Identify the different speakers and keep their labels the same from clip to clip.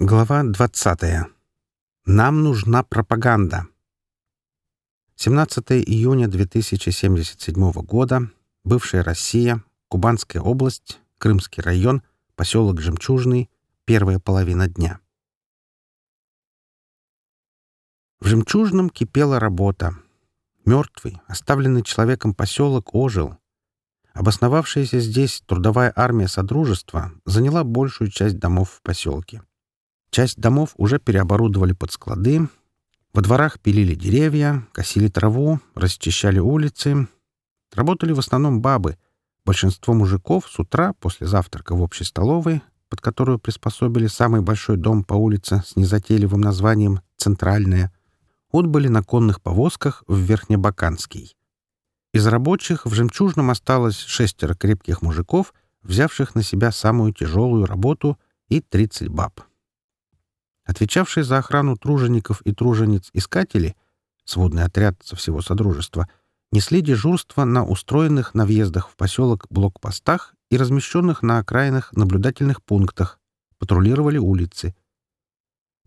Speaker 1: Глава 20. Нам нужна пропаганда. 17 июня 2077 года. Бывшая Россия, Кубанская область, Крымский район, поселок Жемчужный, первая половина дня. В Жемчужном кипела работа. Мертвый, оставленный человеком поселок ожил. Обосновавшаяся здесь трудовая армия Содружества заняла большую часть домов в поселке. Часть домов уже переоборудовали под склады. Во дворах пилили деревья, косили траву, расчищали улицы. Работали в основном бабы. Большинство мужиков с утра после завтрака в общей столовой, под которую приспособили самый большой дом по улице с незатейливым названием «Центральная», отбыли на конных повозках в Верхнебаканский. Из рабочих в «Жемчужном» осталось шестеро крепких мужиков, взявших на себя самую тяжелую работу, и 30 баб отвечавшие за охрану тружеников и тружениц-искателей, сводный отряд со всего Содружества, несли дежурство на устроенных на въездах в поселок блокпостах и размещенных на окраинах наблюдательных пунктах, патрулировали улицы.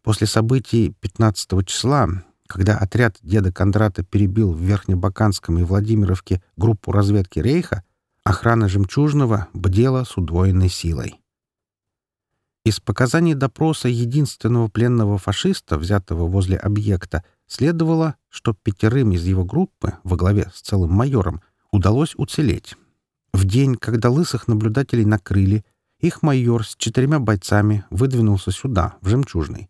Speaker 1: После событий 15 числа, когда отряд деда Кондрата перебил в Верхнебаканском и Владимировке группу разведки Рейха, охрана Жемчужного бдела с удвоенной силой. Из показаний допроса единственного пленного фашиста, взятого возле объекта, следовало, что пятерым из его группы, во главе с целым майором, удалось уцелеть. В день, когда лысых наблюдателей накрыли, их майор с четырьмя бойцами выдвинулся сюда, в Жемчужный.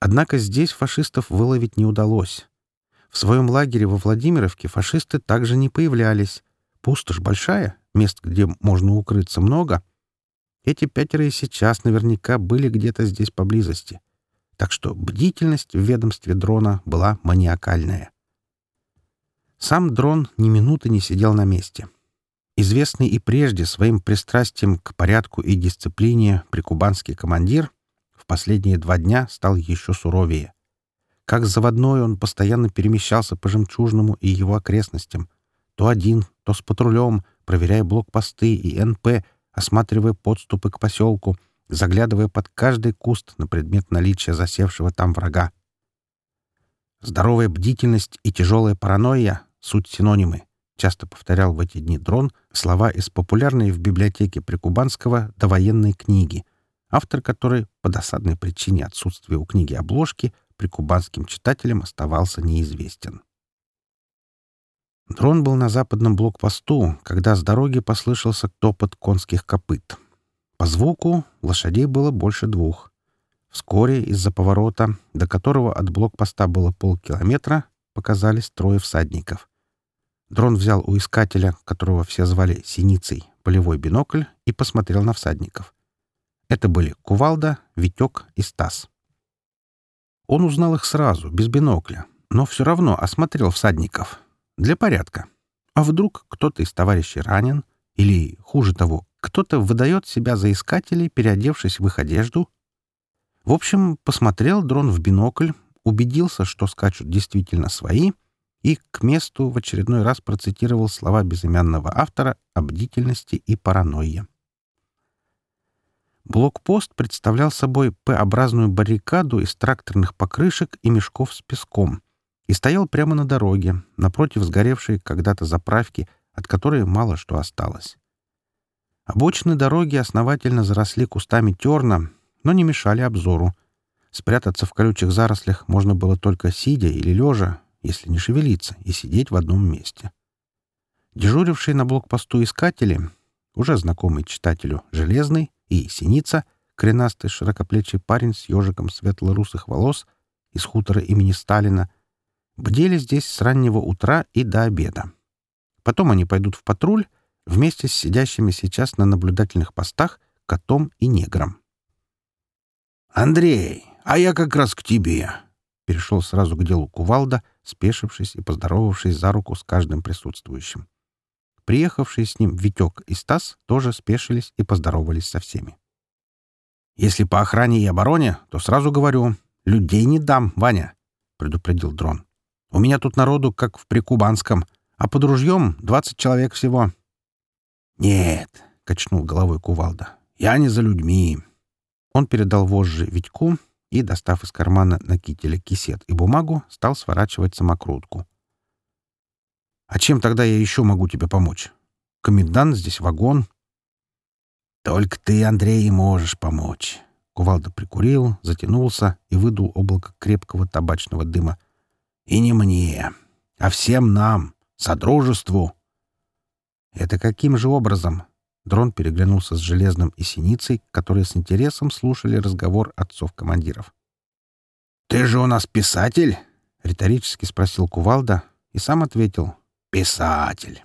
Speaker 1: Однако здесь фашистов выловить не удалось. В своем лагере во Владимировке фашисты также не появлялись. Пустошь большая, мест, где можно укрыться, много, эти пятеро и сейчас наверняка были где-то здесь поблизости. Так что бдительность в ведомстве дрона была маниакальная. Сам дрон ни минуты не сидел на месте. Известный и прежде своим пристрастием к порядку и дисциплине прикубанский командир в последние два дня стал еще суровее. Как заводной он постоянно перемещался по Жемчужному и его окрестностям. То один, то с патрулем, проверяя блокпосты и НП — осматривая подступы к поселку, заглядывая под каждый куст на предмет наличия засевшего там врага. «Здоровая бдительность и тяжелая паранойя — суть синонимы», часто повторял в эти дни дрон слова из популярной в библиотеке Прикубанского довоенной книги, автор которой по досадной причине отсутствия у книги обложки прикубанским читателям оставался неизвестен. Дрон был на западном блокпосту, когда с дороги послышался топот конских копыт. По звуку лошадей было больше двух. Вскоре из-за поворота, до которого от блокпоста было полкилометра, показались трое всадников. Дрон взял у искателя, которого все звали Синицей, полевой бинокль и посмотрел на всадников. Это были Кувалда, Витек и Стас. Он узнал их сразу, без бинокля, но все равно осмотрел всадников — для порядка. А вдруг кто-то из товарищей ранен? Или, хуже того, кто-то выдает себя за искателей, переодевшись в их одежду? В общем, посмотрел дрон в бинокль, убедился, что скачут действительно свои, и к месту в очередной раз процитировал слова безымянного автора о бдительности и паранойе. Блокпост представлял собой П-образную баррикаду из тракторных покрышек и мешков с песком, и стоял прямо на дороге, напротив сгоревшей когда-то заправки, от которой мало что осталось. Обочины дороги основательно заросли кустами терна, но не мешали обзору. Спрятаться в колючих зарослях можно было только сидя или лежа, если не шевелиться, и сидеть в одном месте. Дежурившие на блокпосту искатели, уже знакомый читателю Железный и Синица, кренастый широкоплечий парень с ежиком светло-русых волос из хутора имени Сталина — бдели здесь с раннего утра и до обеда. Потом они пойдут в патруль вместе с сидящими сейчас на наблюдательных постах котом и негром.
Speaker 2: «Андрей, а я как раз к тебе!» Перешел сразу к делу кувалда, спешившись и поздоровавшись за руку с каждым присутствующим. Приехавшие с ним Витек и Стас тоже спешились и поздоровались со всеми. «Если по охране и обороне, то сразу говорю, людей не дам, Ваня!» — предупредил дрон. У меня тут народу, как в Прикубанском, а под ружьем двадцать человек всего». «Нет», — качнул головой кувалда, — «я не за людьми».
Speaker 1: Он передал вожжи Витьку и, достав из кармана на кителя кисет и бумагу, стал сворачивать самокрутку. «А чем тогда я еще могу тебе помочь? Комендант здесь вагон».
Speaker 2: «Только ты, Андрей, и можешь помочь».
Speaker 1: Кувалда прикурил, затянулся и выдул облако крепкого табачного дыма —
Speaker 2: и не мне, а всем нам, содружеству.
Speaker 1: Это каким же образом? Дрон переглянулся с Железным и Синицей, которые с интересом слушали разговор отцов-командиров.
Speaker 2: «Ты же у нас писатель?»
Speaker 1: — риторически спросил Кувалда и сам ответил.
Speaker 2: «Писатель.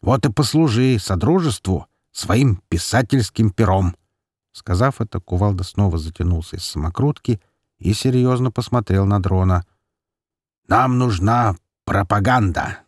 Speaker 2: Вот и послужи Содружеству своим писательским пером».
Speaker 1: Сказав это, Кувалда снова затянулся из самокрутки и серьезно посмотрел на дрона —
Speaker 2: нам нужна пропаганда.